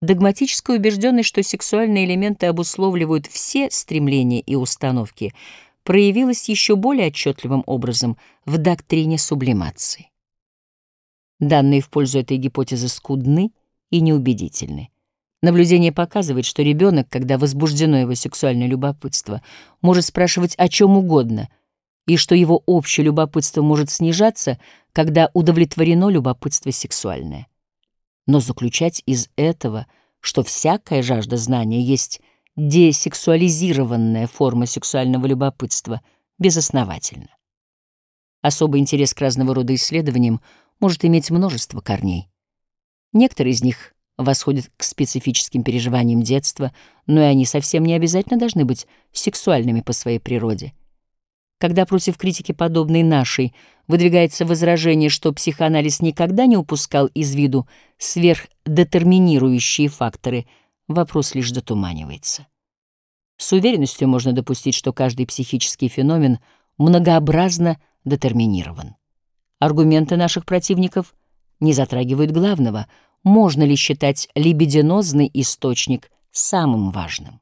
Догматическая убежденность, что сексуальные элементы обусловливают все стремления и установки, проявилась еще более отчетливым образом в доктрине сублимации. Данные в пользу этой гипотезы скудны и неубедительны. Наблюдение показывает, что ребенок, когда возбуждено его сексуальное любопытство, может спрашивать о чем угодно, и что его общее любопытство может снижаться, когда удовлетворено любопытство сексуальное. Но заключать из этого, что всякая жажда знания есть десексуализированная форма сексуального любопытства, безосновательно. Особый интерес к разного рода исследованиям может иметь множество корней. Некоторые из них восходят к специфическим переживаниям детства, но и они совсем не обязательно должны быть сексуальными по своей природе. Когда против критики, подобной нашей, выдвигается возражение, что психоанализ никогда не упускал из виду сверхдетерминирующие факторы, вопрос лишь дотуманивается. С уверенностью можно допустить, что каждый психический феномен многообразно детерминирован. Аргументы наших противников не затрагивают главного — можно ли считать либидинозный источник самым важным.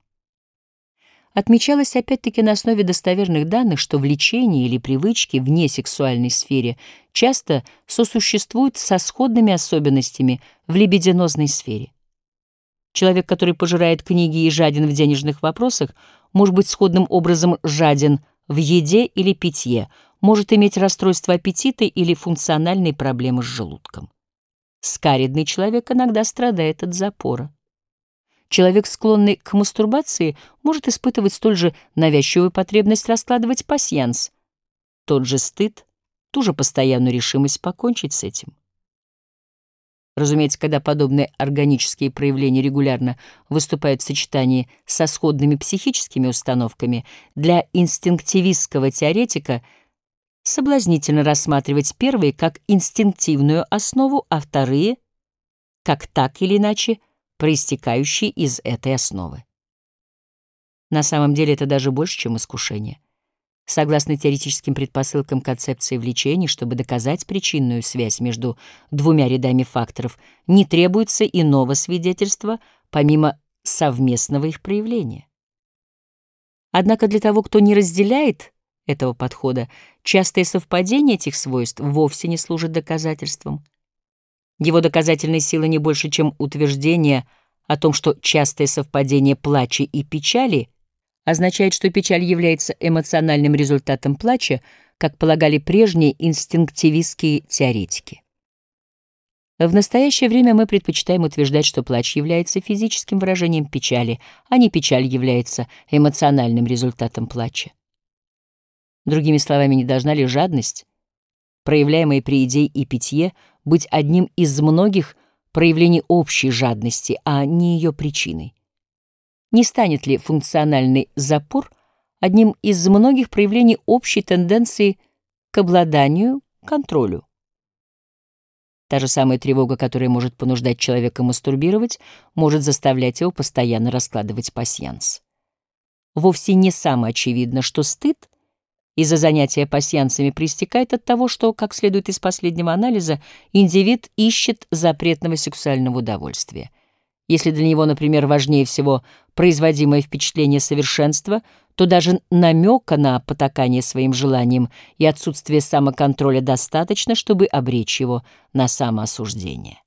Отмечалось опять-таки на основе достоверных данных, что влечение или привычки вне сексуальной сфере часто сосуществуют со сходными особенностями в либидинозной сфере. Человек, который пожирает книги и жаден в денежных вопросах, может быть сходным образом жаден в еде или питье, может иметь расстройство аппетита или функциональные проблемы с желудком. Скаридный человек иногда страдает от запора. Человек, склонный к мастурбации, может испытывать столь же навязчивую потребность раскладывать пасьянс, тот же стыд, ту же постоянную решимость покончить с этим. Разумеется, когда подобные органические проявления регулярно выступают в сочетании со сходными психическими установками, для инстинктивистского теоретика — соблазнительно рассматривать первые как инстинктивную основу, а вторые — как так или иначе проистекающие из этой основы. На самом деле это даже больше, чем искушение. Согласно теоретическим предпосылкам концепции влечений, чтобы доказать причинную связь между двумя рядами факторов, не требуется иного свидетельства, помимо совместного их проявления. Однако для того, кто не разделяет этого подхода, частое совпадение этих свойств вовсе не служит доказательством. Его доказательной силы не больше, чем утверждение о том, что частое совпадение плача и печали означает, что печаль является эмоциональным результатом плача, как полагали прежние инстинктивистские теоретики. В настоящее время мы предпочитаем утверждать, что плач является физическим выражением печали, а не печаль является эмоциональным результатом плача. Другими словами, не должна ли жадность, проявляемая при еде и питье, быть одним из многих проявлений общей жадности, а не ее причиной? Не станет ли функциональный запор одним из многих проявлений общей тенденции к обладанию, контролю? Та же самая тревога, которая может понуждать человека мастурбировать, может заставлять его постоянно раскладывать пасьянс. Вовсе не самое очевидно, что стыд — из-за занятия пасьянцами пристекает от того, что, как следует из последнего анализа, индивид ищет запретного сексуального удовольствия. Если для него, например, важнее всего производимое впечатление совершенства, то даже намека на потакание своим желаниям и отсутствие самоконтроля достаточно, чтобы обречь его на самоосуждение.